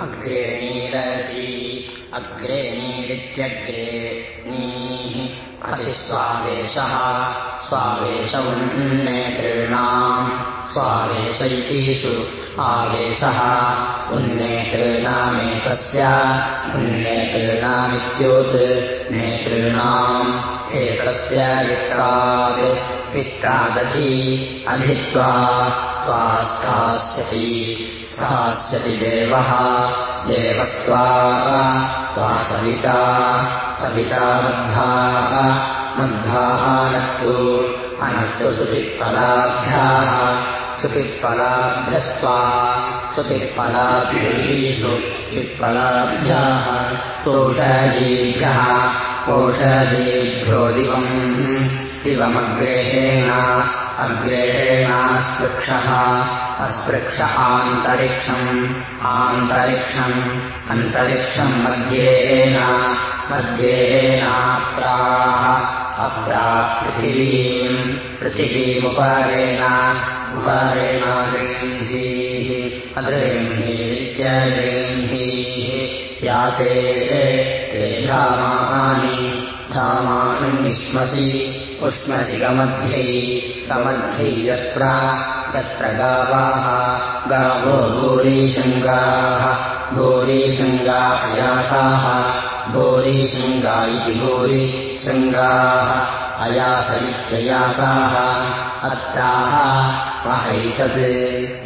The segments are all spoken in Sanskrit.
अग्रे नीरसि अग्रे नीरित्यग्रे नीः असि स्वावेशः स्वावेशमुन्नेतॄणाम् स्वावेश इतिषु आवेशः। उन्नेतॄणामेतस्य उन्नेतॄणामित्युत् नेतॄणाम् एतस्य वित्रात् पित्रादधि अधित्वा स्थास्यति स्थास्यति देवः देवस्त्वा त्वा सविता सविता मद्धाः नक्तु अनक्तु सुपिप्पलाभ्याः सुपिप्पलाभ्यस्त्वा सुपिप्पलाभ्यैषु पिप्पलाभ्याः ओषधीभ्यः ओषधीभ्यो दिवम् दिवमग्रेहेण अग्रेहेणास्पृक्षः अस्पृक्ष आन्तरिक्षम् आन्तरिक्षम् अन्तरिक्षम् मध्येन मध्येनाप्राः अप्रापृथिवीम् पृथिवीमुपारेण उपारेणागृह्णीः अगृह्णीत्यगृह्णीः याते ते धामानि विश्मसि उष्मसि गमध्यै समध्यै यत्र तत्र गावाः। गावो भूरिशृङ्गाः भूरिशृङ्गा अयासाः। भूरिशृङ्गा इति भूरिशृङ्गाः अयास इत्ययासाः अत्राः महैतत्।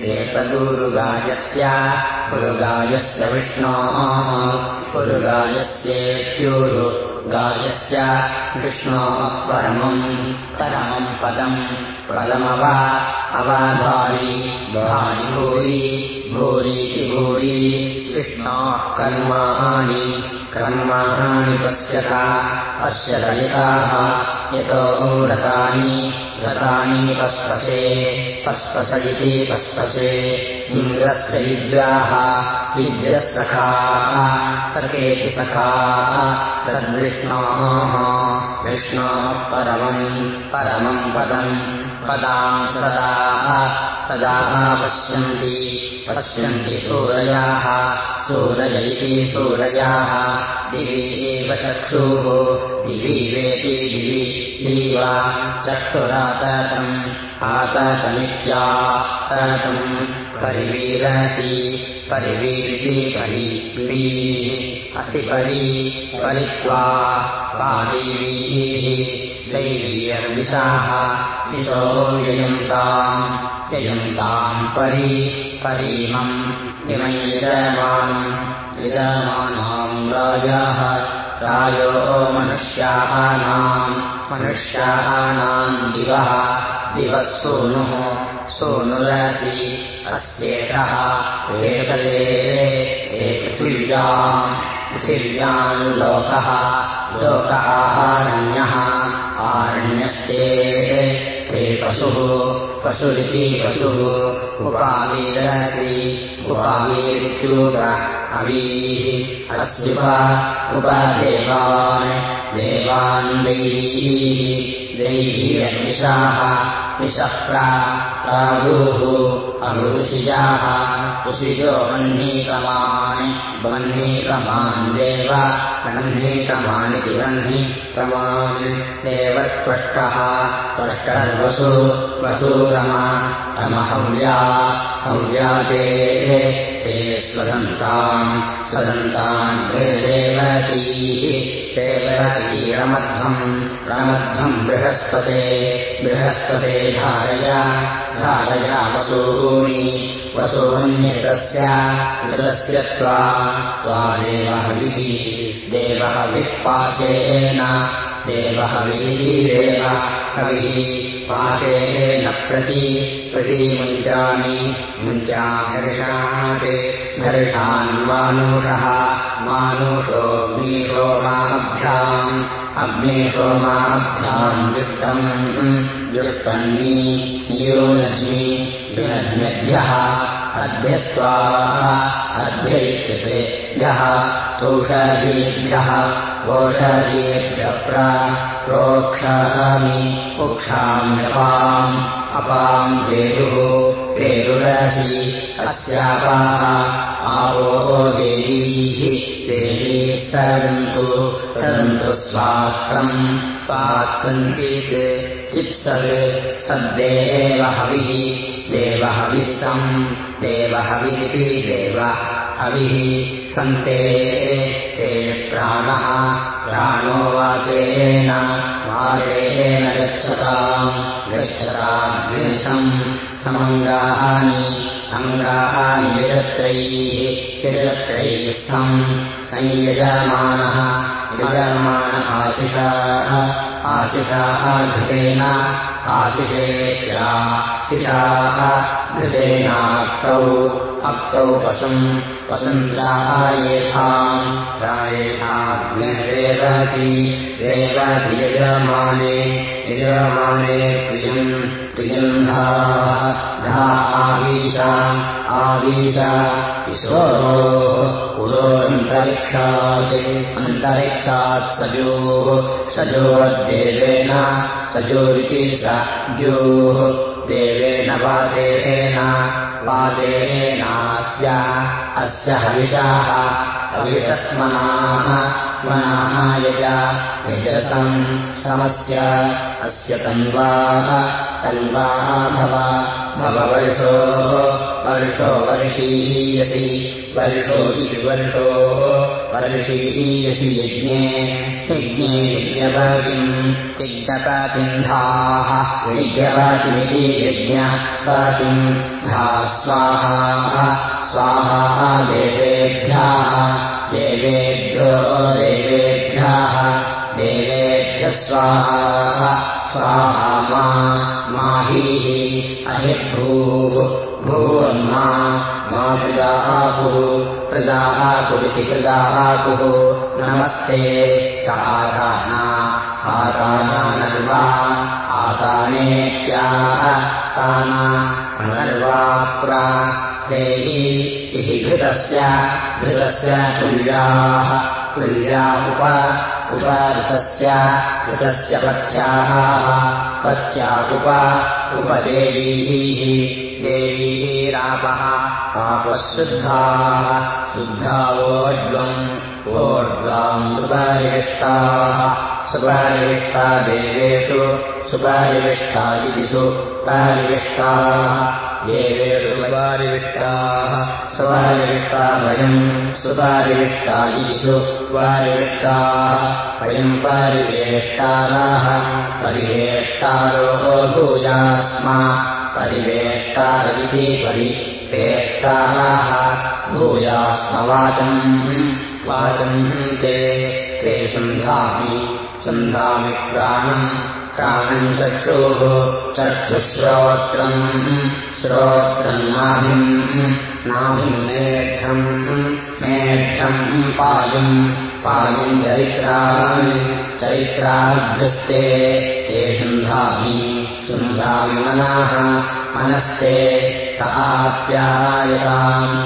एतदुरुगायस्य पुरुगायस्य विष्णोः पुरुगायस्येत्युरुगायस्य विष्णोः परमम् परमम् पदम् पदमव अवाधारी भारि भूरि भूरीति भूरि विष्णोः कर्माणि कर्माणि पश्यत पश्यत यताः यतो रतानि रतानि पस्पसे पस्पस इति पस्पसे इन्द्रस्य विद्याः विद्यः सखाः सखेति सखाः तद्विष्णोः विष्णोः परमम् परमम् पदम् पदाम् सदाः सदाः पश्यन्ति पश्यन्ति सूरयाः सूरय इति सूरयाः दिवि एव चक्षुः दिवि वेति दिवि दीव चक्षुराततम् आततमित्याततम् परिवीरसि परिवीरिति परिवीः असि परि परित्वा पादिवीः दैवीयर्विषाः विशो ययन्ताम् ययन्ताम् परि परीमम् इमैरमाणम् यजमानाम् राजाः राजो मनुष्याणाम् मनुष्याणाम् दिवः दिवः सूनुः हे पृथिव्याम् पृथिव्याम् लोकः लोक आहारण्यः आरण्यस्ते ते पशुः पशुरिति पशुः उपावीरसि उपावीरित्युप अवीः। अस्युप उपदेवान् देवान् दैवीः। दैवीरविषाः विषप्रा प्रागुः अगुरुषिजाः ऋषिजो वह्नीतमान् वह्नीतमान् देव वह्नीतमानिति वह्नीतमान् देवत्वष्टः त्वष्टर्वसु वसूरमा रमहव्या हव्या ते स्वदन्ताम् स्वदन्तान् देवतीरमध्वम् रमध्वम् बृहस्पते बृहस्पते धारय धारया वसूनि वसून्यतस्य मृतस्य त्वा त्वा देवहविः देवहविः पाशेन देवहवीरेव कविः पाशेन प्रति प्रतीमुञ्चामि मुञ्चाहर्षात् धर्षान्वानुषः मानुषोऽग्निशोमाभ्याम् अग्निशोमाभ्याम् युक्तम् युक्तन्नी नियोनज्मि विनज्ञभ्यः अद्भ्यस्त्वा अद्भ्यैत्यतेभ्यः ओषधीभ्यः ओषधीभ्यः प्रोक्षामि उक्षाम्यपाम् अपाम् पेरुर अस्यासि अस्यापाः आवो देवीः देवीः सदन्तु सदन्तु स्वात्रम् स्वात्रम् चेत् चित्सद् सद्देव हविः देवहविस्तम् देवहविरिति देव हविः सन्ते। ते प्राणः प्राणो वातेन वातेन गच्छताम् गच्छताम् समङ्गानि अङ्गानि विरत्रैः विरत्रैः सम् संयजमानः यजमान आशिषाः आशिषाः घृतेन शिषाः घृतेनाक्तौ अक्तौ पशुम् पशुन्द्रायेथाम् प्रायेथाग्निरेवति रेवति यजमाने यजमाने प्रियम् प्रियन्धाः धा आवीशा आवीशा किशोरो पुरोऽन्तरिक्षात् अन्तरिक्षात् सजोः सजोर्देवेन सजोरिति सजोः देवेन वादेवेन वादेवेनास्य अस्य हविषाः हविषस्मनाः मनाः यज यजसम् समस्य। अस्य तन्वाः। तन्वाः भव। भववर्षोः वर्षो। वर्षीयसि। वर्षो इति वर्षो वर्षीयसि यज्ञे। यज्ञे यज्ञपातिम्। यज्ञपातिन्धाः। यज्ञपातिमिति यज्ञपातिम्। धा स्वाहा स्वाहा देवेभ्यः देवेभ्यो देवेभ्यः देवेभ्यः स्वाहा स्वाहा मा माहीः अहिर्भूः भूर्मा मा प्रजापुः प्रजापुरिति प्रजापुः नमस्ते काकाना आकानानर्वा आकानेत्याः काना अनर्वाप्रा देवी इति घृतस्य घृतस्य तुल्याः तुल्या उप उपऋतस्य ऋतस्य पथ्याः पथ्या उप उपदेवीः देवीरापः आपशुद्धाः शुद्धावोर्ध्वम् वोर्ध्वाम् सुपारिविष्टाः सुपारिविष्टा देवेषु सुपारिविष्टा इति सु पारिविष्टाः देवेषु सुपारिविष्टाः सुपारिविष्टा वयम् सुपारिविष्टा इति सु पारिविष्टाः वयम् पारिवेष्टाराः परिवेष्टारो भूयास्मा परिवेष्टारदिति परिवेष्टाराः। भूयास्मवाचम् वाचम् ते ते सन्धामि सन्धामि प्राणम् प्राणम् चक्षुः चक्षुश्रोत्रम् श्रोत्रम् नाभिम् नाभिम् मेढम् मेढम् पायुम् पायुम् चरित्राणि चरित्राभ्यस्ते ते सन्धामि सन्धामि मनः मनस्ते आप्यायताम्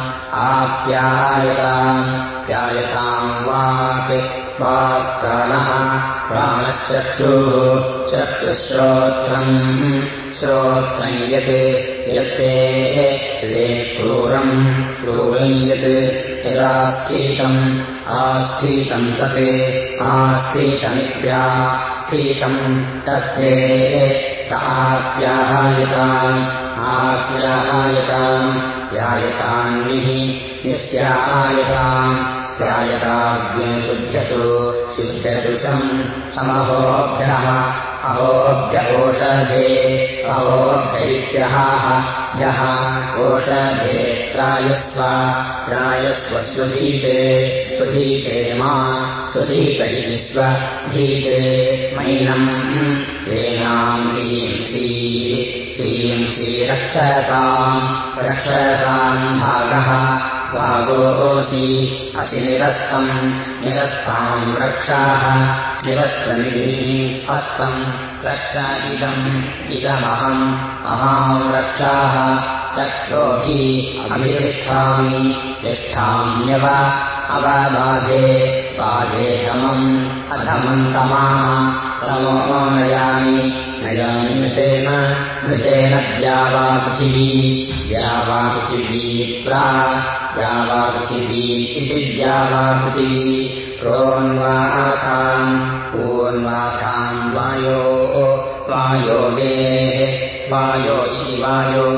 आप्यायताम् प्यायताम् वाक् वाक्प्राणः प्राणश्चक्षुः चक्षुश्रोत्रम् श्रोत्रम् यत् यत्ते ते क्रूरम् यत् यदास्थितम् आस्थितम् तत् आस्थितमित्या स्थितम् तत्ते ताप्यायताम् आप्यायताम् प्यायतान्निः नित्यायताम् स्यायताग्ने शुध्यतु शुद्धदुषम् समहोभ्यः अहोभ्यकोषधे अहोभ्यैत्यः यः ओषधे त्रायस्व त्रायस्व स्वधीते स्वधीते मा स्वधीत इति स्वधीते मैनम् वेनाम् हींसी हींसी रक्षताम् रक्षताम् भागः भागोऽसि असि निरस्तम् निरस्ताम् रक्षाः निरस्तमिति हस्तम् रक्ष इदम् इदमहम् अहम् रक्षाः रक्षोऽहि अभितिष्ठामि तिष्ठाम्यव अवबाधे बाधे समम् अधमम् तमाः। तमो नयामि नयामि सेन घृतेन द्यावापृथिवी द्यावापृथिवी प्रा द्यावापृथिवी इति द्यावापृथिवी प्रोन्वाथाम् पूर्वाथाम् वायो वायो वे वायो इति वायो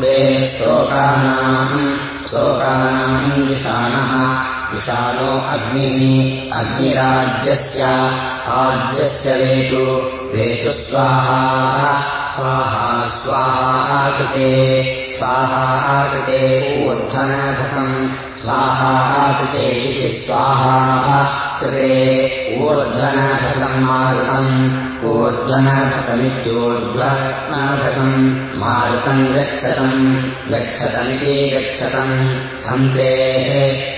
वे स्तोकानाम् स्तोकानाम् विषाणः विषाणो अग्निः अग्निराज्यस्य आज्यस्य वेतु वेतु स्वाहा स्वाहा स्वाहा कृते स्वाहा कृते ऊर्ध्वनधसम् स्वाहा कृते इति स्वाहा कृते ऊर्ध्वनधसम् मारुतम्। ऊर्ध्वनधसमित्योर्ध्वनाधसम् मारुतम् गच्छतम्। गच्छतमिति गच्छतम्? सन्ते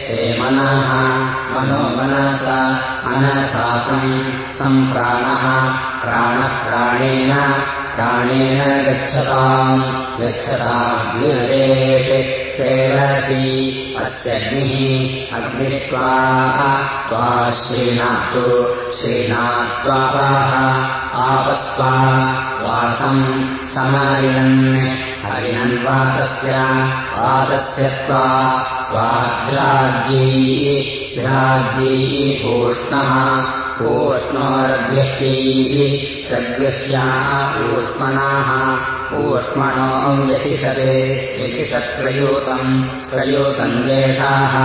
ते मनः। मनो मनसा मनसासम् सम्प्राणः प्राणप्राणेन प्राणेन गच्छताम् गच्छताग्निरेत् प्रेरसि अस्यग्निः अग्निष्वाः त्वा श्रीणातु श्रीणात्वाः आपस्त्वा वासम् समारिणन् हरिणन्वातस्य वातस्य त्वा त्वाघ्राद्यै घ्राद्यै भूष्णः ऊष्णोरभ्यस्यैः प्रग्रह्याः ऊष्मणाः ऊष्मणो व्यतिषते व्यतिषत्प्रयूतम् प्रयूतम् द्वेषाः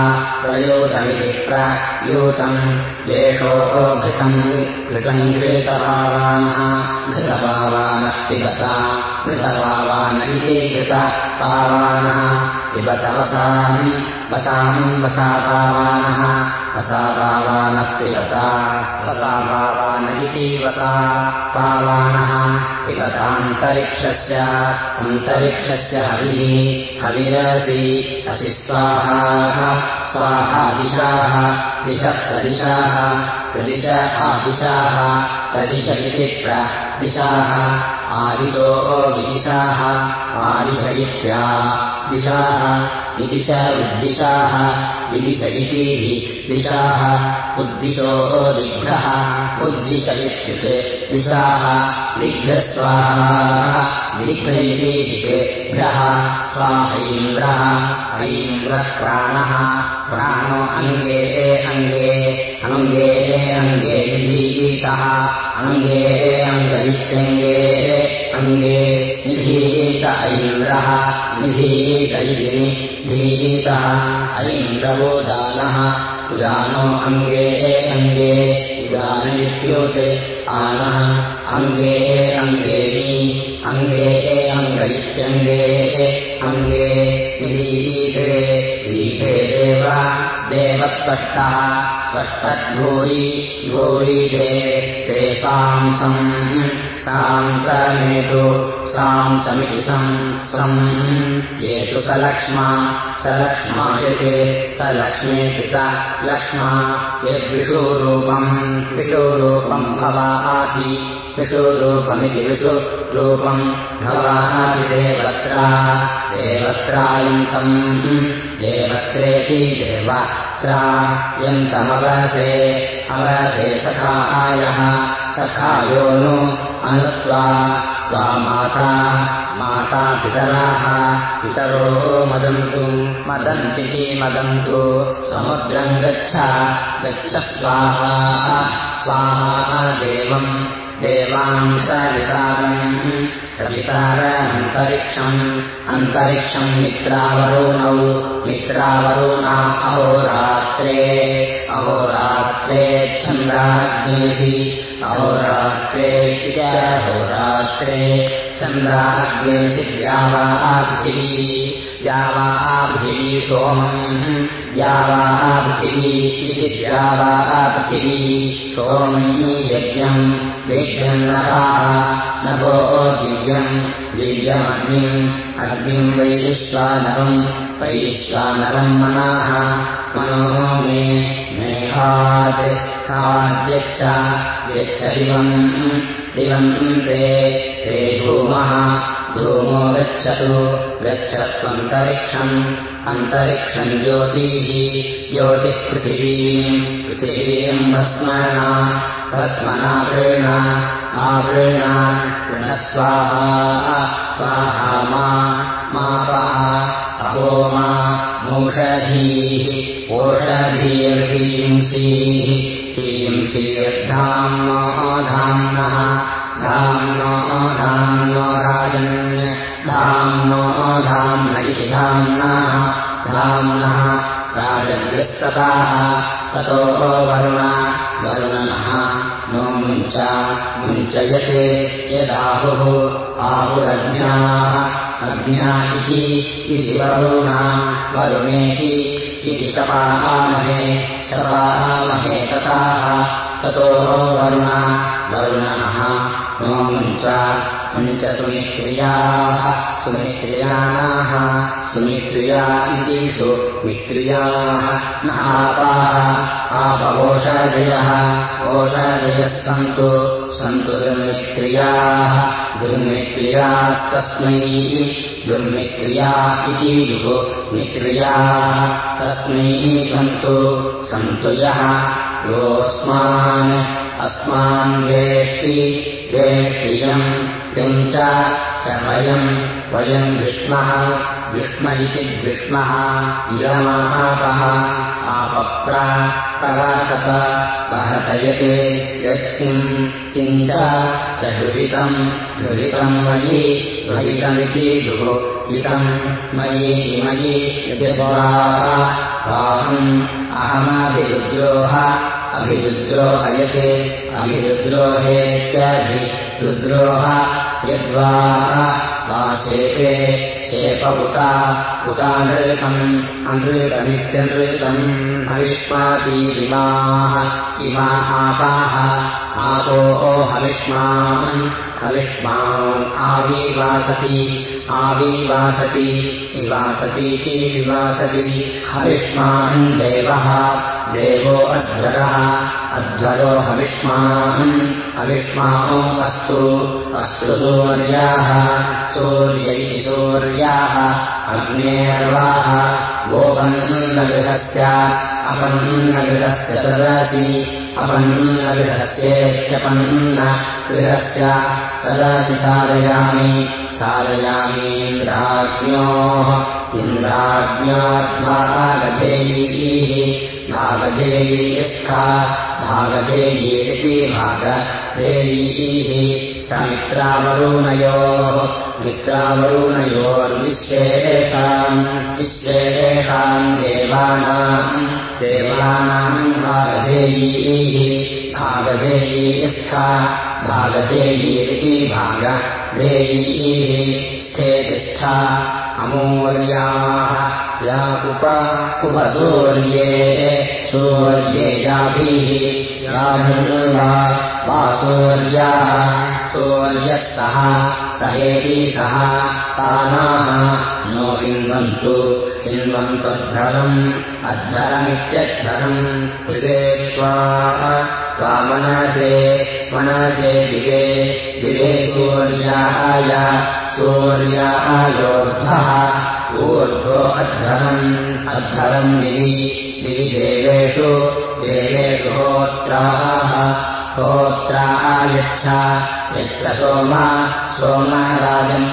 प्रयूतमिति प्रयूतम् द्वेषोघृतम् घृतम् घृतपावानः घृतपावानः पिबता घृतपावान इति घृतपावानः पिबत वसाम् वसाम् वसापावानः वसापावानः पिबता वसापावान इति वसा पावानः पिबतान्तरिक्षस्य। अन्तरिक्षस्य हविः। हविरसि। असि स्वाहा। स्वाहा दिशाः दिशः प्रदिशाः प्रदिश आदिशाः। प्रदिश इति प्रदिशाः आदिशो विदिशाः आदिश इत्या दिशाः विदिश उद्दिशाः विदिश इति दिशाः उद्दिशो उद्दिश इत्युक्ते दिशाः दिग्भ्यस्वाहा दिग्भ्रैः स्वाहैन्द्रः ऐन्द्रः प्राणः प्राणो अङ्गे अङ्गे अङ्गे अङ्गे निधीतः अङ्गे अङ्गैत्यङ्गे अङ्गे निधीत ऐन्द्रः निधीत ऐन्द्रवो दानः उदानो अङ्गे अङ्गे आनः अङ्गे अङ्गेनि अङ्गे अङ्गैत्यङ्गे अङ्गे निधीते ीते देव देवत्वष्टः त्वष्टद्भूरि भूरि ते ते सांसम् सांसमेतु सांसमिति सम् सम् ये तु स लक्ष्मा स लक्ष्मायते स लक्ष्मेति स लक्ष्मा यद्विषुरूपम् विषुरूपम् भवाति विषुरूपमिति विषुरूपम् भवाति देवत्रा देवत्रायन्तम् देवत्रेति देवत्रा यन्तमवसे अवसे सखायः सखायो नु त्वा माता माता पितराः पितरो मदन्तु। मदन्तिति मदन्तु। समुद्रम् गच्छ गच्छ स्वाहा स्वाहा देवम् देवाम् सवितारम् सवितारमन्तरिक्षम् अन्तरिक्षम् मित्रावरोणौ मित्रावरोणा अहोरात्रे। अहोरात्रे छन्दाग्नेसि अहोरात्रे अहोरात्रे चन्द्राग्नेसि द्यावापृथिवी द्यावापृथिवी सोमम्। द्यावापृथिवी इति द्यावापृथिवी सोमी यज्ञम्। वेद्यम् नभाः दिव्यम्। दिव्यमग्निम्। अग्निम् वैश्वानरम् वैश्वानरम् मनाः। मनो मे यच्छ दिवम्। दिवम् ते ते धूमः धूमो गच्छतु गच्छत्वन्तरिक्षम्। अन्तरिक्षम् ज्योतिः ज्योतिः पृथिवीम् पृथिवीम् भस्मना भस्मना प्रेण आवृणा पुनस्वाहा स्वाहा मा अहो मा मोषधीः ओषधीर्हींसीः हींसीर्धाम्नो धाम्नः धाम्नो धाम्नो राजन् धाम्नो धाम्न इति धाम्नः धाम्नः राजव्यस्तताः ततो वरुण वरुणनः नो मुञ्च मुञ्चयते यदाहुः आहुरज्ञाः अज्ञा इति वरुणा वरुणेति इति शपामहे शपामहे तथाः ततो वरुण वरुणनः मुञ्च सुमित्रियाः सुमित्रियाणाः सुमित्रिया इति सुमित्रियाः न आपाः आपवोषादयः ओषादयः सन्तु सन्तु दुर्मित्रियाः दुर्मित्रियास्तस्मै दुर्मित्रिया इति दुर्मित्रियाः तस्मै सन्तु सन्तु यः योऽस्मान् अस्मान् वेष्टि वेष्टियम् किञ्च च वयम् वयम् विष्मः विष्म इति विष्मः इयमापः आपप्र प्रकाशत कहतयते यत्किम् किञ्च च दुहितम् दुहितम् मयि दुहितमिति दुहितम् मयि मयि वाहम् अहमभिरुद्रोह अभिरुद्रोहयते अभिरुद्रोहे च रुद्रोह यद्वा वा शेपे शेप उता उतानृतम् अनृतमित्यनृतम् हविष्मातीरिमाः इमा आपाः आपो हविष्मान् हविष्मान् आविवासति आविवासति विवासतीति विवासति हविष्मान् देवः देवो अध्वरः अध्वरो हविष्मान्। हविष्माणो अस्तु अस्तु सूर्याः। सूर्यैः सूर्याः अग्नेर्वाः। गोपन्नगृहस्य अपन्नगृहस्य सदासि अपन्नगृहस्येत्यपन्न गृहस्य सदासि साधयामि साधयामीन्द्राज्ञोः इन्द्राज्ञाद्भागधेयीः भागधेयीस्था भागधेयीति भागधेयीः समित्रावरुणयोः मित्रावरुणयोर्विश्वेषाम् विश्वेषाम् देवानाम् देवानाम् भागधेयीः। भागधेयीस्था भागधेयीति भागधेयीः स्थेतिष्ठा अमूर्याः। या उप उपसूर्ये सूर्ये याभिः। याभिर्वा वा सूर्याः सूर्यस्तः सहेति सः। तानाः नो हिन्वन्तु हिन्वन्त्वद्धरम् अद्धरमित्यद्धरम् कृते त्वा त्वामनसे मनसे दिवे दिवे सूर्याय सूर्यायोर्धः ऊर्ध्वो अद्धरम् अद्धरम् दिवि दिवि देवेषु देवेषु होत्राः। होत्राः यच्छ यच्छ सोम सोमराजन्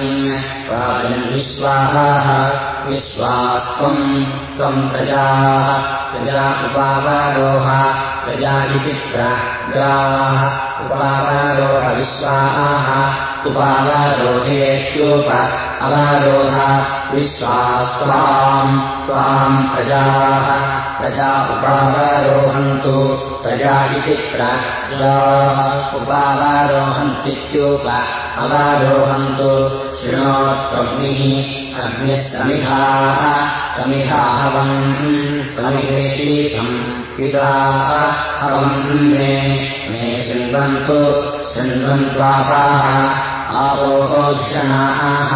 राजन् विश्वाः विश्वास्त्वम् त्वम् प्रजाः। प्रजा उपावरोह प्रजा इति प्रजाः उपावरोह विश्वाः उपावरोहेत्योप अवारोह विश्वास्त्वाम् त्वाम् प्रजाः प्रजा उपावरोहन्तु प्रजा इति प्रजाः उपावरोहन्तीत्योप अवारोहन्तु शृणोत्वग्निः अग्निः समिधाः समिधाहवम् समिधेति संविदाः हवम् मे मे शृण्वन्तु शृण्वन्त्वापाः आपोः धिषणाः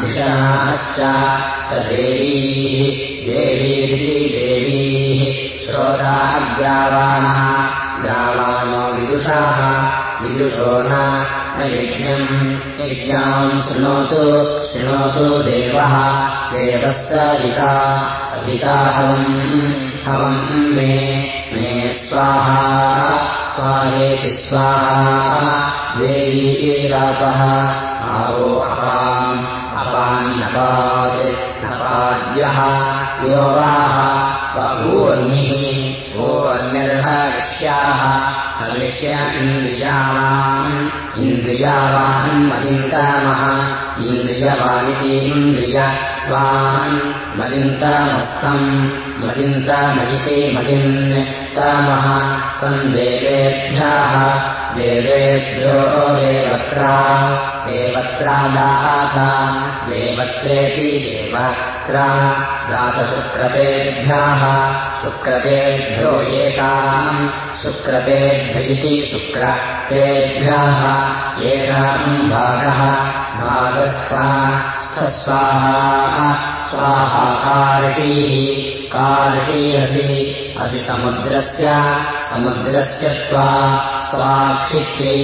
धिषणाश्च च देवीः देवीरिति देवीः श्रोताग्रावाणः ग्रावाणो विदुषाः विदुषो न यज्ञम् यज्ञाम् शृणोतु शृणोतु देवः देवः सविता सविता हवम् हवम् मे मे स्वाहा स्वाहेति स्वाहा देवीरापः आवो अपाम् अपान्नपात् नपाद्यः योगाः बभूर्निः भूर्निर्हविष्याः हविष्य इन्द्रियावान् इन्द्रियावान् मलिन्तामः इन्द्रियवानिति इन्द्रियवान् मलिन्तामस्तम् मलिन्तामयिते मलिन्तामः तम् देवेभ्यः देवेभ्यो देवत्रा देवत्रा दाता देवत्रेऽपि देवत्रा दातशुक्रपेभ्यः शुक्रपेभ्यो येषाम् शुक्रपेभ्य इति शुक्रपेभ्यः येषाम् भागः भागस्था स्थस्वाहा स्वाहा कार्षीः कार्षीयसि असि समुद्रस्य समुद्रस्य त्वा त्वाक्षित्यै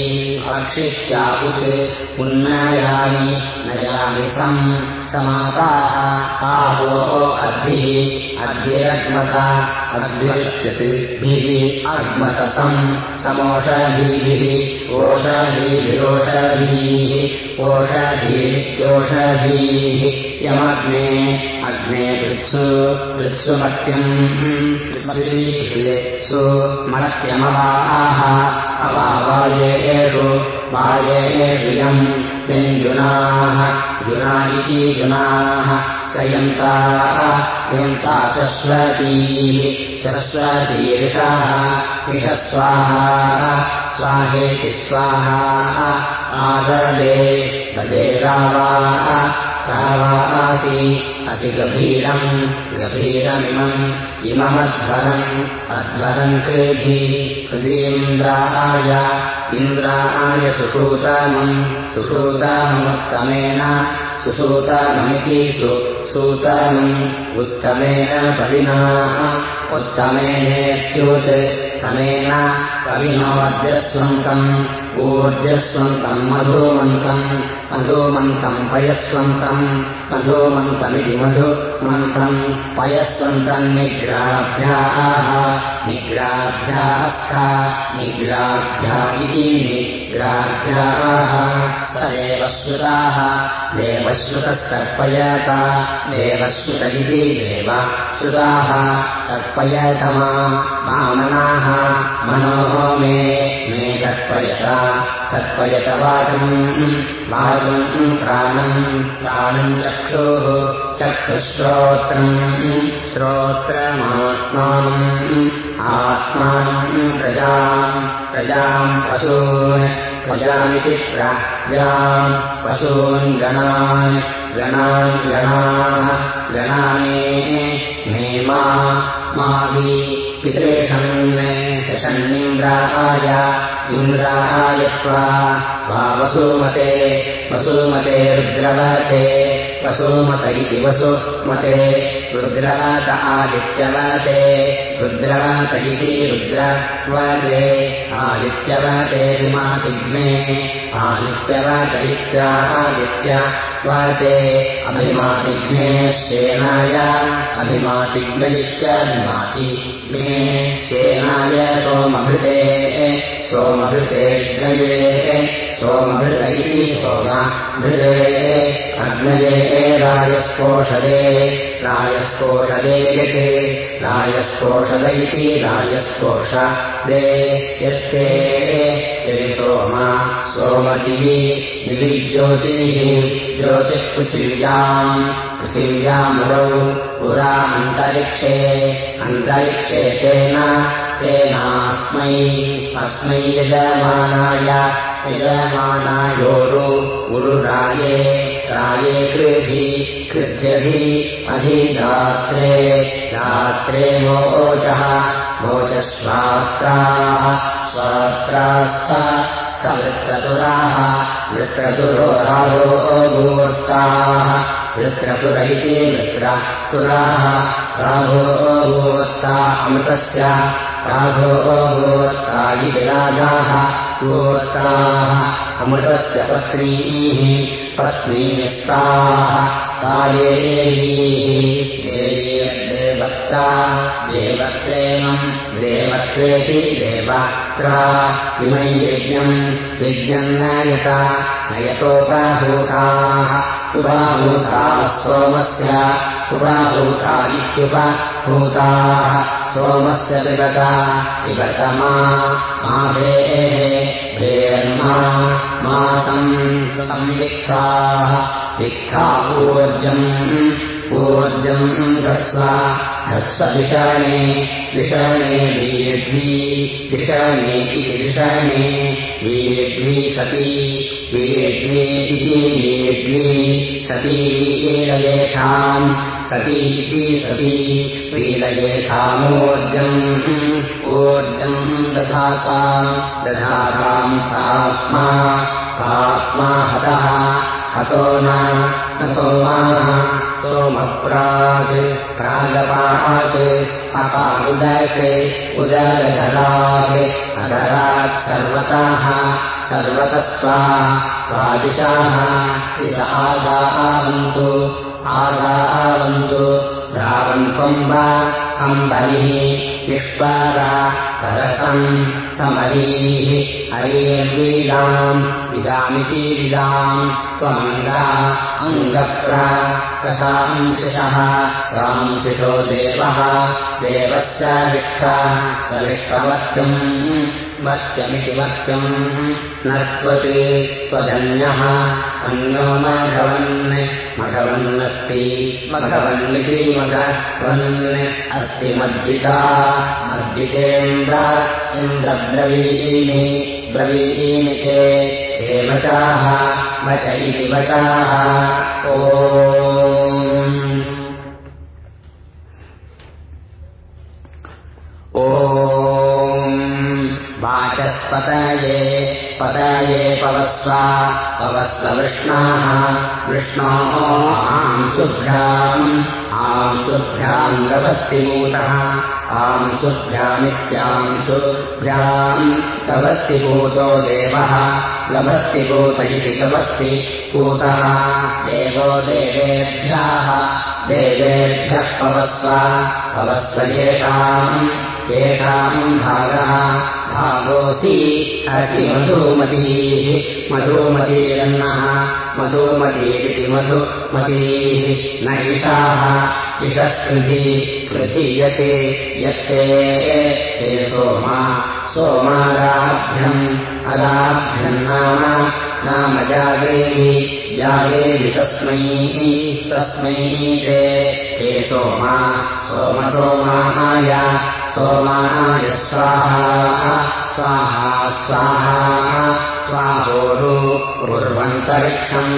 अक्षित्याहुत् उन्नयामि नयामि सम् समापाः आहो अद्भिः अद्भिरग्मता अद्भिश्चितिभिः अग्मतसम् समोषधीभिः ओषधीभिरोषधीः ओषधीत्योषधीः यमग्ने अग्ने पृत्सु पृत्सुमत्यम् पृत्सु मलत्यमवाः अवावायेषु वायेषुयम् यञ्जुनाः जुना इति जुनाः सयन्ताः यन्ता शश्वतीः शश्वतीर्षाः विषस्वाहा स्वाहेति स्वाहा आददे तदे रावाः रावासि असि गभीरम् गभीरमिमम् इममध्वरम् अध्वरम् कृधि हृदीन्द्राय इन्द्राय सुसूतमम् सुसूतममुत्तमेन सुसूतनमिति सुसूतनम् उत्तमेन पविना उत्तमेनेत्युत् तमेन कविनोऽद्यस्वन्तम् ऊर्जस्वन्तम् मधुमन्तम् मधुमन्तम् पयस्वन्तम् मधुमन्तमिति मधुमन्तम् पयस्वन्तम् निग्राभ्याः निग्राभ्यास्था निग्राभ्या इति निग्राभ्याः। स श्रुताः देवश्रुतस्तर्पयत देवश्रुत इति देवश्रुताः तर्पयतमा मामनाः मनोः मे मे तर्पयत तर्पयत वाचम् प्राणम् प्राणम् चक्षुः चक्षुश्रोत्रम् श्रोत्रमात्मानम् आत्मानम् प्रजाम् प्रजाम् पशून् प्रजामिति प्रजाम् पशून् गणान् गणान् गणाः गणामे पितृषन् षण्णिन्द्राय इन्द्राय त्वा वा वसुमते वसुमते रुद्रवते वसुमत इति वसुमते रुद्रवत आदित्यवते। रुद्रवत इति रुद्रवते आदित्यवते विमातिग्ने आदित्यवत इत्यादित्यवते अभिमातिघ्ने शेनाय अभिमातिग्न इत्याभिमाति मे शेनाय सोमभृते। सोमभृते सोमभृत इति सोमभृते। अग्नये रायस्पोषदे रायस्पोषदे यते रायस्पोषद इति रायस्पोषदे यस्ते यदि सोम सोमदिवि दिविज्योतिः ज्योतिःपृथिव्याम् पृथिव्यामुरौ पुरामन्तरिक्षे अन्तरिक्षे तेन तेनास्मै अस्मै यजमानाय यजमानायोरु उरुराये राये कृधि कृध्यधि अधिरात्रे रात्रे मोचः मोचस्वात्राः स्वात्रास्थ वृत्रतुराः वृत्रतुरोरारो वृत्रतुर इति वृत्रतुराः राघोगोर्ता अमृतस्य राघोगोर्ता इति राजाः अमृतस्य पत्नीः पत्नीस्ताः तायेः देवत्रा देवत्रेमम् देवत्वेति देवात्रा इमै यज्ञम् यज्ञम् नयता नयतोपभूताः उपाभूताः सोमस्य उपाभूता इत्युपभूताः सोमस्य पिबता पिबतमा भेः भेर्मा मासम् संवित्थाः वित्था पूर्जम् पूर्जम् धस्व धत्सदिषणे दिषणे वीर्वी दिषणे इति दिषणे वीर्वी सती वीर्वी इति वीर्वी सती वीलयेषाम् सती इति सती वीलयेषामोर्जम् ऊर्जम् दधाताम् दधाताम् आत्मा आत्मा हतः हतो न सोमाः सोमप्राग् प्रागपात् अपामुदसे उदरधरात् अधरात् सर्वतः सर्वतस्त्वा स्वादिशाः दिश आगावन्तु आगावन्तु धावन्त्वम्ब अम्बलिः निष्पारा परसम् समरीः हरेर्वीलाम् विदामिति विदाम् त्वमङ्गा अङ्गप्रा प्रशांशिषः सांशिषो देवः देवश्च विष्टमत्यम् मत्यमिति मत्यम् न त्वते त्वजन्यः अन्यो मघवन् मघवन्नस्ति मघवन्निति मघवन् अस्ति मद्दिता मद्दितेन्द्र इन्द्रब्रवीमि ब्रवीमि ते हे वचाः वच इति वचाः। ओ वाचस्पतये पतये पवस्व पवस्व वृष्णाः वृष्णोः आम् शुभ्राम् आम् शुभ्राम् गवस्तिभूतः आम् शुभ्रामित्याम् शुभ्राम् गवस्तिभूतो देवः गभस्तिभूत इति गवस्ति पूतः देवो देवेभ्यः देवेभ्यः पवस्व पवस्व येषाम् येषाम् भागः भागोऽसि असि मधुमतीः। मधुमतीरन्नः मधुमतीरिति मधुमतीः। न ईशाः। इषस्कृति प्रतीयते यत्ते। हे सोमा। सोमादाभ्यम्। अदाभ्यम् नाम। नाम जागेहि। जागेहि तस्मै। ते। हे सोमा। सोमसोमाय सोमाय स्वाहा स्वाहा स्वाहा स्वाहोरु उर्वन्तरिक्षम्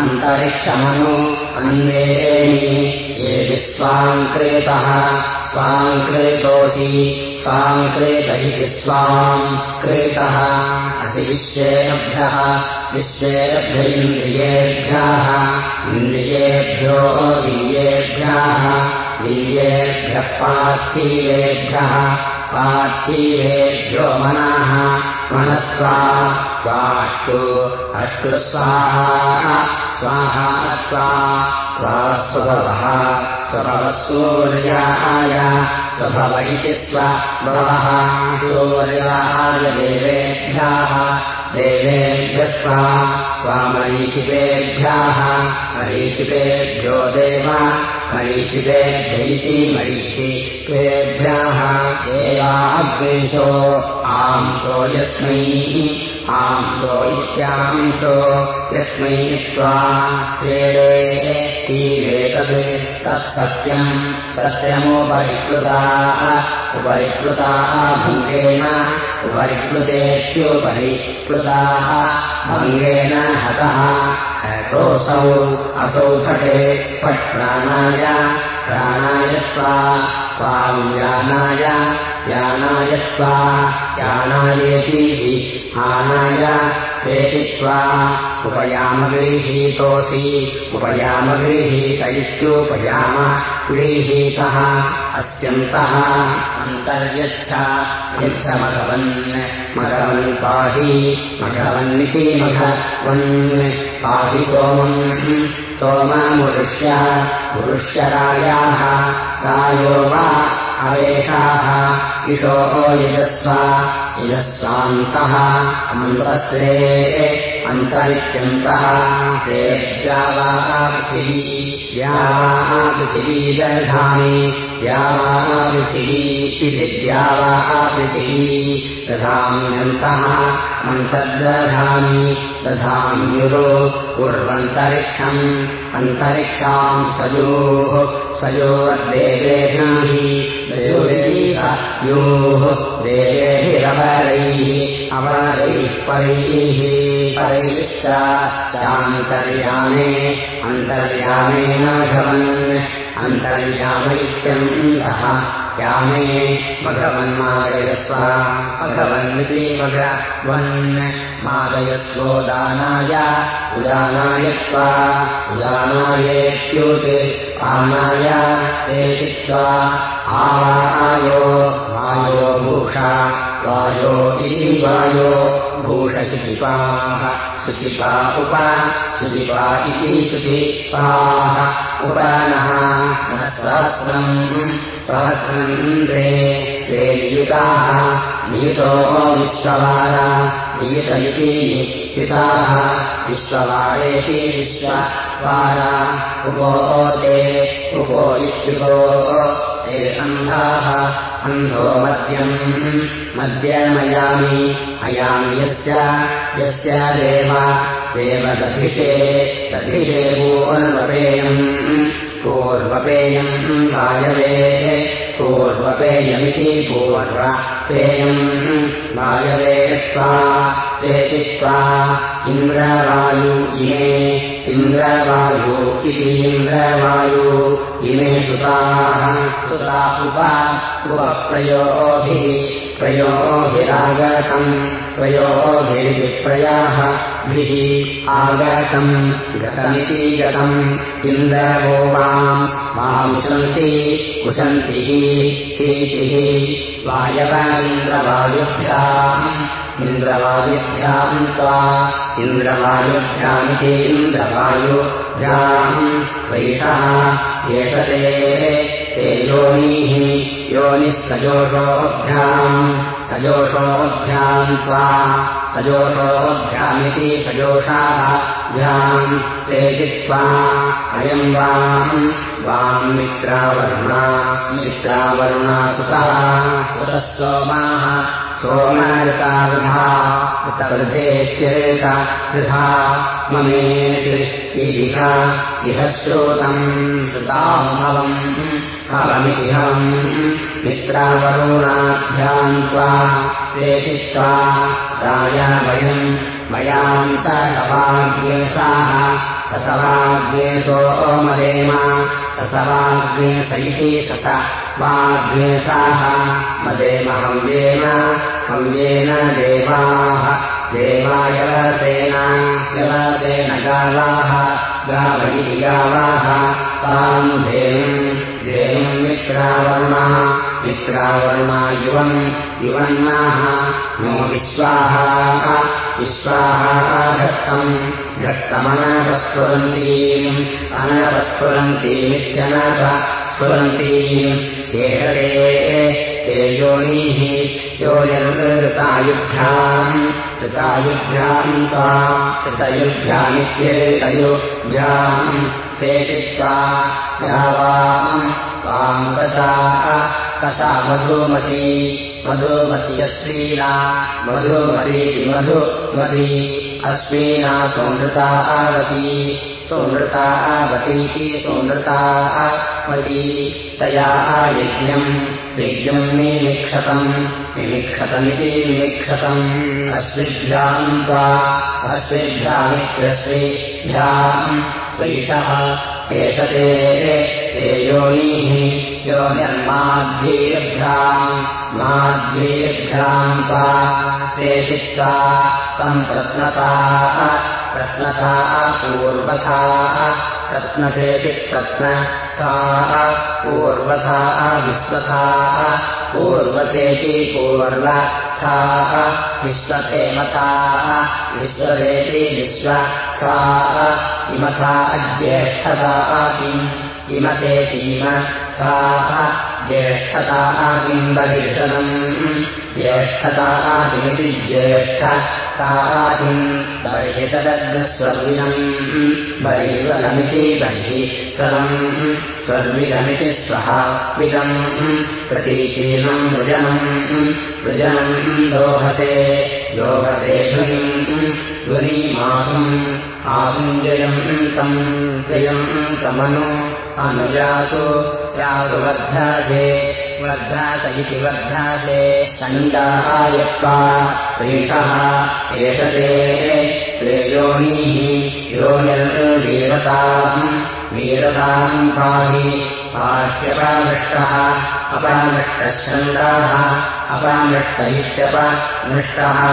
अन्तरिक्षमनु अन्वेणि ये विस्वाङ्क्रेतः स्वाङ्क्रेतोऽसि स्वाङ्क्रेत। इति स्वाम् क्रेतः असि विश्वेभ्यः विश्वेभ्य इन्द्रियेभ्यः इन्द्रियेभ्यो वीयेभ्यः वीर्येभ्यः पार्थिवेभ्यः पार्थिवेभ्यो मनः मनस्वा स्वाष्टु अष्टु स्वाहा स्वाहा त्वा स्वास्वभवः स्वभवः सूर्याय स्वभव इति स्वभवः सूर्याय देवेभ्यः देवेभ्यस्वा त्वामरीचिपेभ्यः मरीचिपेभ्यो देव मरीचिपेभ्यैति मरीचिपेभ्यः देवाग्वेशो आंसो यस्मै आंसो इत्यांसो यस्मै त्वा क्रीडे तीरेतद् तत्सत्यम् सत्यमुपरिप्लुताः उपरिप्लुताः भङ्गेन उपरिप्लुतेत्युपरिप्लुताः भङ्गेन हतः। हतोऽसौ असौ फटे फट्प्राणाय प्राणाय त्वा त्वाम् यानाय यानाय त्वा यानायेतिः आनाय हेतित्वा उपयामगृहीतोऽसि उपयामगृहीत इत्युपयाम गृहीतः अस्यन्तः अन्तर्यच्छ यच्छ मघवन् मघवन् पाहि मघवन्निति मघवन् पाहि सोमम् सोममुरुष्य पुरुष्यरायाः रायो वा अवेशाः इषो यजस्व यजस्वान्तः अन्तस्त्रे अन्तरित्यन्तः ते द्यावापृथिवी द्यावापृथिवी दधामि द्यावापृथिवी इति द्यावापृथिवी दधाम्यन्तः अन्तर्दधामि दधाम्युरो कुर्वन्तरिक्षम् अन्तरिक्षाम् सजोः सजोर्देवेभिः योः देवेभिरवरैः अवरैः परैः परैश्च चान्तर्यामे अन्तर्यामेन भवन् अन्तर्याम इत्यन्तः यामे मघवन्मादयस्व मघवन्निति मघवन् मादयस्वोदानाय उदानायत्वा उदानायेत्युत् आनाय ते चित्वा आवायो वायो भूषा वायो इति वायो भूषशुचिपाः शुचिपा उप शुचिपा इति शुचिपाः उपनः सहस्रम् सहस्रन्द्रे ते नियुताः नियुतो विश्ववारा नियुत इति पिताः विश्ववारेति विश्ववारा। उपो ते उपो इत्युपो ते अन्धाः अन्धो मद्यम् मद्यमयामि अयामि यस्य यस्य देव देवदधिषे दधिषे पूर्वपेयम् पूर्वपेयम् वायवेः पूर्वपेयमिति पूर्वपेयम् वायवेत्वा ते चित्वा इन्द्रवायु इमे इन्द्रवायु इति इन्द्रवायु इमे सुताः। सुता उप उपप्रयोभिः प्रयोभिरागतम् प्रयोभिर्विप्रयाःभिः आगतम् गतमिति गतम् इन्द्रवो माम् मामुशन्ति कुशन्तिः कीतिः वायव इन्द्रवायुभ्याम् त्वा इन्द्रवायुभ्यामिति इन्द्रवायुभ्याम् वैषः एष ते ते योनीः योनिः सजोषोऽभ्याम् त्वा सजोषोऽभ्यामिति सजोषाभ्याम् ते जित्वा अयम् वाम् वाम् मित्रावरुणा मित्रावरुणा सुतः पुरः सोमाः सोमऋतावृथा ऋतवृधेत्येकवृथा ममेत् इह इह श्रोतम् श्रुताम् भवम् भवमिहम् मित्रावरुणाभ्याम् त्वा प्रेषित्वा राय वयम् मयाम् स सवाग्नेशाः मरेम ससवाग्नेश इति सस वाग्नेशाः मदेमहव्येन हव्येन देवाः। देवायवसेन यवसेन गावाः। गावयि गावाः ताम् धेनुम् मित्रावर्णा मित्रावर्णा युवम् युवन्नाः नो विश्वाहाः विश्वाहाः घस्तम् घस्तमनपस्फुरन्तीम् अनपस्फुरन्तीमित्यनप स्फुरन्तीम्। एषते ते योनीः योजनृतायुभ्याम् ऋतायुभ्याम् त्वा ऋतयुभ्यामित्येतयुभ्याम् ते चित्वा यावाम् त्वाम् कषाः कषा मधुमती? मधुमती अश्वीना मधुमती मधुमती। अश्वीना सोनृता आवती सोनृता आवतीति सोनृता वती तया यज्ञम् यज्ञम् निमिक्षतम् निमिक्षतमिति निमिक्षतम् अश्विभ्याम् त्वा अश्विभ्यामित्यश्विभ्याम् त्वैषः एष ते योनीः योनिर्माद्भ्येभ्याम् माद्भ्येभ्याम् त्वा ते चित्वा तम् प्रत्नताः प्रत्नताः पूर्वथाः प्रत्नतेति प्रत्नताः पूर्वथाः विश्वथाः पूर्वतेति पूर्वथाः विश्वथेमथाः विश्वतेति विश्व इमथा अज्येष्ठता किम् इमसेतीम सा ज्येष्ठता किम् बहिर्षदम् ज्येष्ठता किमिति ज्येष्ठ तारातिम् बहिषदग्स्वर्विदम् बहिर्वलमिति बहिः स्वरम् स्वर्विदमिति स्वः विदम्। प्रतीचीर्णम् वृजनम् वृजनम् लोभते लोभते ध्वनिम्। ध्वनिमासुम् आसुञ्जयम् तम् जयम् तमनु अनुजासु यासुवर्धासे वर्धास इति वर्धासे सन्दायत्वा प्रेषः एषते श्रेयोनीः योनिर्वीरताम् वीरताम् पाहि पाह्यपमृष्टः अपरामृष्टः छन्दाः अपरामृष्ट इत्यपमृष्टः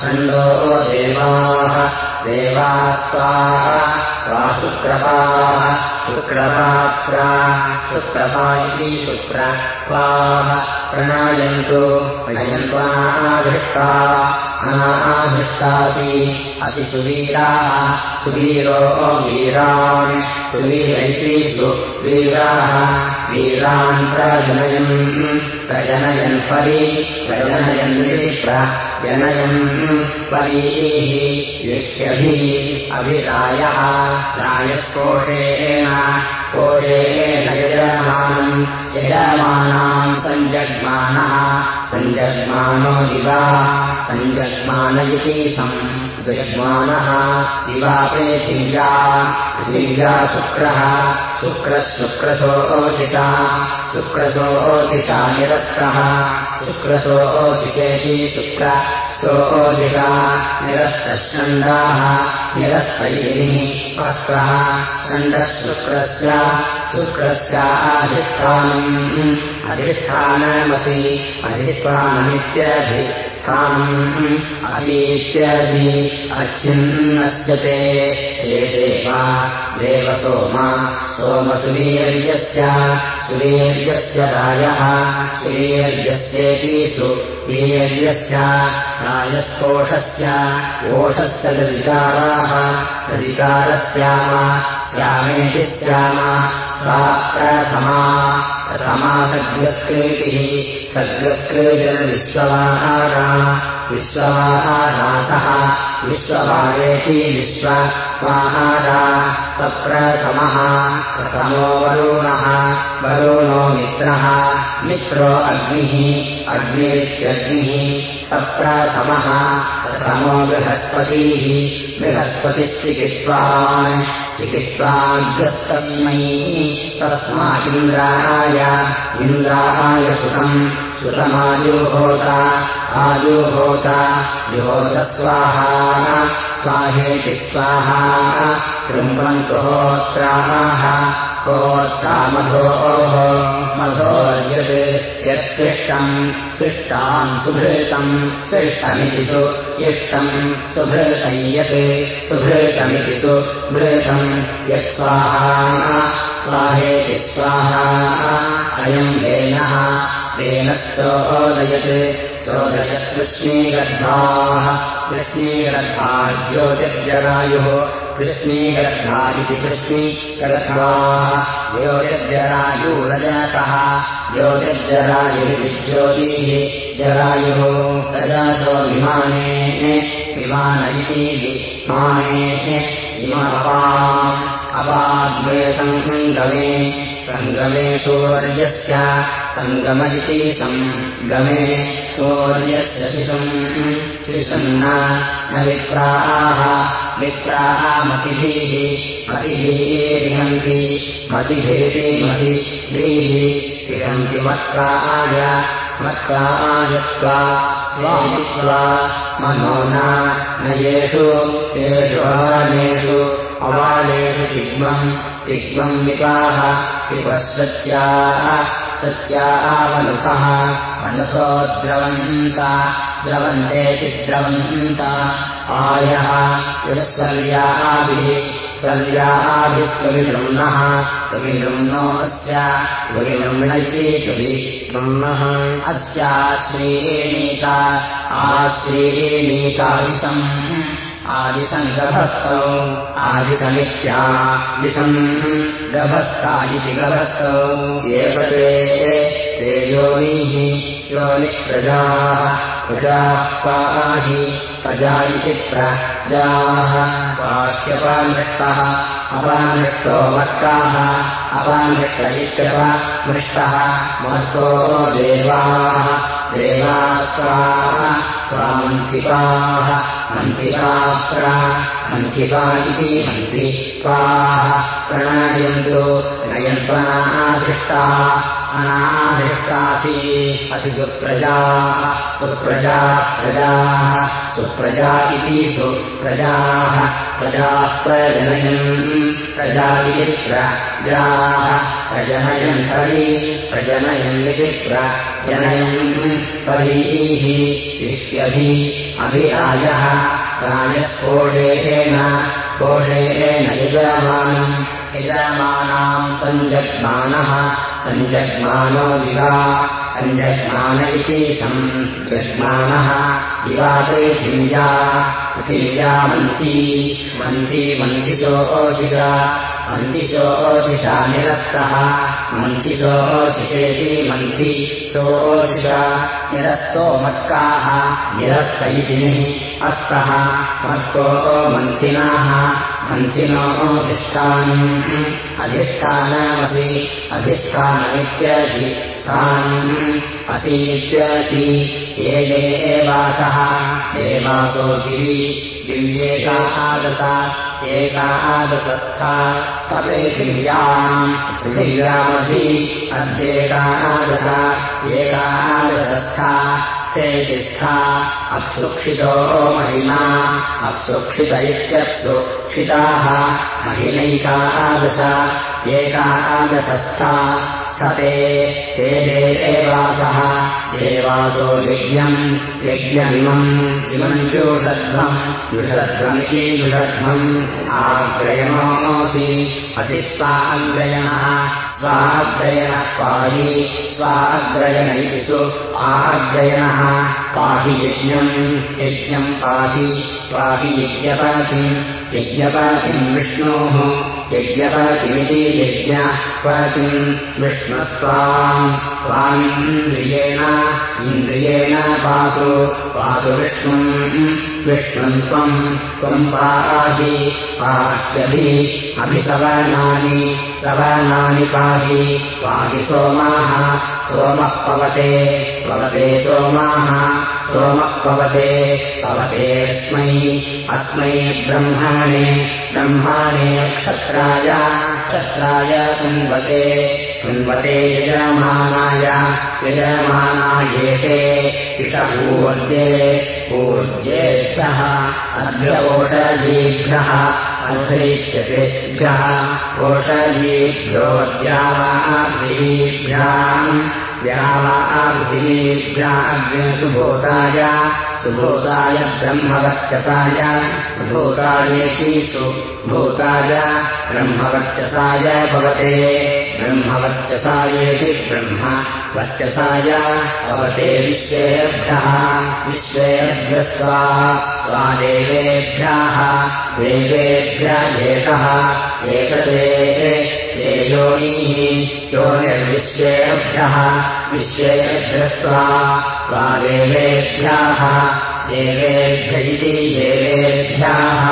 छन्दो देवाः देवास्त्वाः वा शुक्रपाः शुक्रपाप्रा शुक्रपा इति शुक्रपाः प्रणायन्तु अयन्त्वाधृष्टा अनाधृष्टासि असि सुवीराः सुवीरो वीरान् सुवीराः वीरान् प्रजनयन् प्रजनयन् परि प्रजनयन् परीः यह्यभिः अभिरायः रायस्कोषेण कोषेण यजमानम् यजमानाम् सञ्जग्मानः। सञ्जग्मानो दिवा सञ्जग्मान इति सञ्जग्मानः दिवा पृथिव्या पृथिव्या शुक्रः। शुक्रः शुक्रशोऽशिता निरस्तः शुक्रशोऽशितेति शुक्र। सोऽशिता निरस्तः षण्डाः निरस्त वस्त्रः। षण्डः शुक्रस्य शुक्रस्याधिष्ठानम्। अधिष्ठानमसि अधिष्ठानमित्यधिष्ठानम् अतीत्यधि अच्छिन्नस्यते हे देवा देवसोमा सोमसुवीर्यस्य सुवीर्यस्य रायः सुवीर्यस्येति सुवीर्यस्य रायस्कोषस्य कोषस्य दधिकाराः दधिकारस्याम श्यामेति स्याम सा प्रथमा प्रथमा सद्यस्कृतिः सद्यस्कृतिर्विश्ववाहारा विश्ववाहारासः विश्ववारेति विश्ववाहारा सप्रथमः। प्रथमो वरुणः। वरुणो मित्रः। मित्रो अग्निः। अग्निरित्यग्निः सप्रथमः। प्रथमो बृहस्पतिः। बृहस्पतिश्चिकित्वान् चिकित्वाग्रस्तस्मै तस्मादिन्द्राय इन्द्राय सुतम् सुतमायुहोत आयुहोत जुहोतस्वाहा स्वाहेति स्वाहा कृम्बन्तु होत्राः होत्रामधोः मधोर्यत् यत्सिष्टम् सिष्टाम् सुभृतम् सिष्टमिति सु इष्टम् सुभृतम् यत् सुभृतमिति सुभृतम् यत्स्वाहा स्वाहेति स्वाहा अयम् वेनः वेनश्चोदयत् चोदयत् कृष्णीगर्भाः कृष्णीगर्भा ज्योतिर्जरायुः कृष्णीगर्भा। इति कृष्णीगर्भाः ज्योतिर्जरायुरजसः ज्योतिर्जरायुरिति ज्योतिः। जरायुः रजसो विमाने। विमान इति विमाने। इमपाम् अपाद्वे सङ्गमे सङ्गमे सूर्यस्य सङ्गम इति सङ्गमे सूर्यस्य शिशुम् शिशुन्न न विप्राः विप्राः मतिभिः मतिभिरिहन्ति मतिभिरिति मतिभिः इहन्ति मत्काय मत्कायत्वा स्वामित्वा मनो न येषु अवानेषु अवालेषु तिग्मम् तिग्मम् विपाः विपः सत्याः मनसो द्रवन्त द्रवन्तेति द्रवन्त आयः यः सर्याभिः सर्याभिः कविलृम्नः कविलृम्नो अस्य कविलृम्ण इति कविलृम्नः अस्या श्रीणीता आदिशम् गभस्तौ आदिशमित्या दिशम् गभस्ता इति गभस्तौ। एव ते योनिः योनिप्रजाः प्रजाः पाहि प्रजा इति प्रजाः। वाक्यपामृष्टः अपामृष्टो मर्ताः अपामृष्ट इत्यपमृष्टः मर्तो देवाः देवास्वाः स्वामन्थिकाः मन्थिका मन्थिका इति मन्त्रिपाः प्रणायन्तु नयन्त्वनाधृष्टाः अनाधिष्टासि अतिसुप्रजाः सुप्रजा प्रजाः सुप्रजा इति सुप्रजाः। प्रजाः प्रजनयन् प्रजाः प्रजनयन् हरि प्रजनयन्निति प्रजनयन् परीः। इष्यभि अभिराजः राजस्फोषेण कोषेण यजमानम् यजमानाम् सञ्जग्मानः सञ्जग्मानो दिवा सञ्जग्मान इति सञ्जग्मानः दिवा पृथिव्या पृथिव्या मन्त्री मन्त्री मन्थितोऽशिषा मन्थितोऽशिषा निरस्तः मन्थितोऽशिषेति मन्थि सोऽशिषा निरस्तो मत्काः निरस्त इति अस्तः मत्तो मन्थिनाः मन्थिनोऽधिष्ठानम् अधिष्ठानमसि असीत्यसि ये देवासः देवासो गिरि दिव्येकादश एकादशस्था तपृथिव्याम् पृथिव्यामसि अध्येकादश एकादशस्था स्थिष्ठा अप्सुक्षितो महिमा अप्सुक्षित इत्यप्सुक्षिताः महिनैकादश एकादशस्था स्थते ते देवासः देवासो यज्ञम् यज्ञमिमम् इमम् द्योषध्वम् द्विषध्वमिति द्विषध्वम् आग्रयणोऽसि अतिस्वाग्रयणः स्वाग्रयणः पाहि स्वाग्रयण इति सु आग्रयणः पाहि यज्ञम् यज्ञम् पाहि पाहि यज्ञपतिम् यज्ञपतिम् विष्णोः यज्ञपतिमिति यज्ञपतिम् विष्णुस्त्वाम् स्वामिन्द्रियेण इन्द्रियेण पातु पातु विष्णुम् विष्णुम् त्वम् त्वम् पाहि पाह्यभिः अभिसवनानि सवनानि पाहि। पाहि सोमाः सोमः पवते पवते सोमाः सोमः पवते पवतेऽस्मै अस्मै ब्रह्माणे ब्रह्माणे क्षत्राय क्षत्राय सुन्वते सुन्वते यजमानाय यजमानायेते इषपूर्जे पूज्येभ्यः अभ्योषधीभ्यः अध्रीच्यतेभ्यः ओषधीभ्योऽद्यावाभिभ्याम् व्यावाभिभ्याग्निसुभूताय सुभूताय ब्रह्मवर्चसाय सुभूतायेति सुभूताय ब्रह्मवर्चसाय भवते। ब्रह्मवर्चसायेति ब्रह्म वर्चसाय भवते विश्वेभ्यः। विश्वेभ्यस्त्वा त्वा देवेभ्यः। देवेभ्येषः एतते योनिः योनिर्विश्वेभ्यः विश्वेभ्यस्त्वा त्वा देवेभ्यः देवेभ्य इति देवेभ्यः